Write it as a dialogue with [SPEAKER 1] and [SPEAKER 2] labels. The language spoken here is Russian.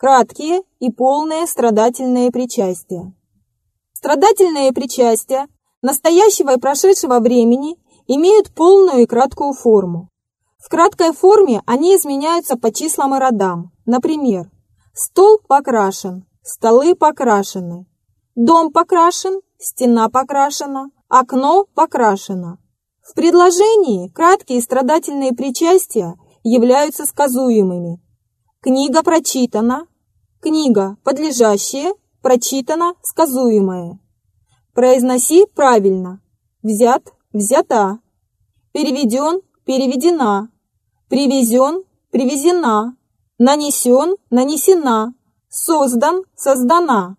[SPEAKER 1] краткие и полные страдательные причастия. Страдательные причастия настоящего и прошедшего времени имеют полную и краткую форму. В краткой форме они изменяются по числам и родам. Например, стол покрашен, столы покрашены, дом покрашен, стена покрашена, окно покрашено. В предложении краткие страдательные причастия являются сказуемыми. Книга прочитана, книга подлежащая, прочитана, сказуемое. Произноси правильно. Взят, взята. Переведен, переведена. Привезен, привезена. Нанесен, нанесена. Создан, создана.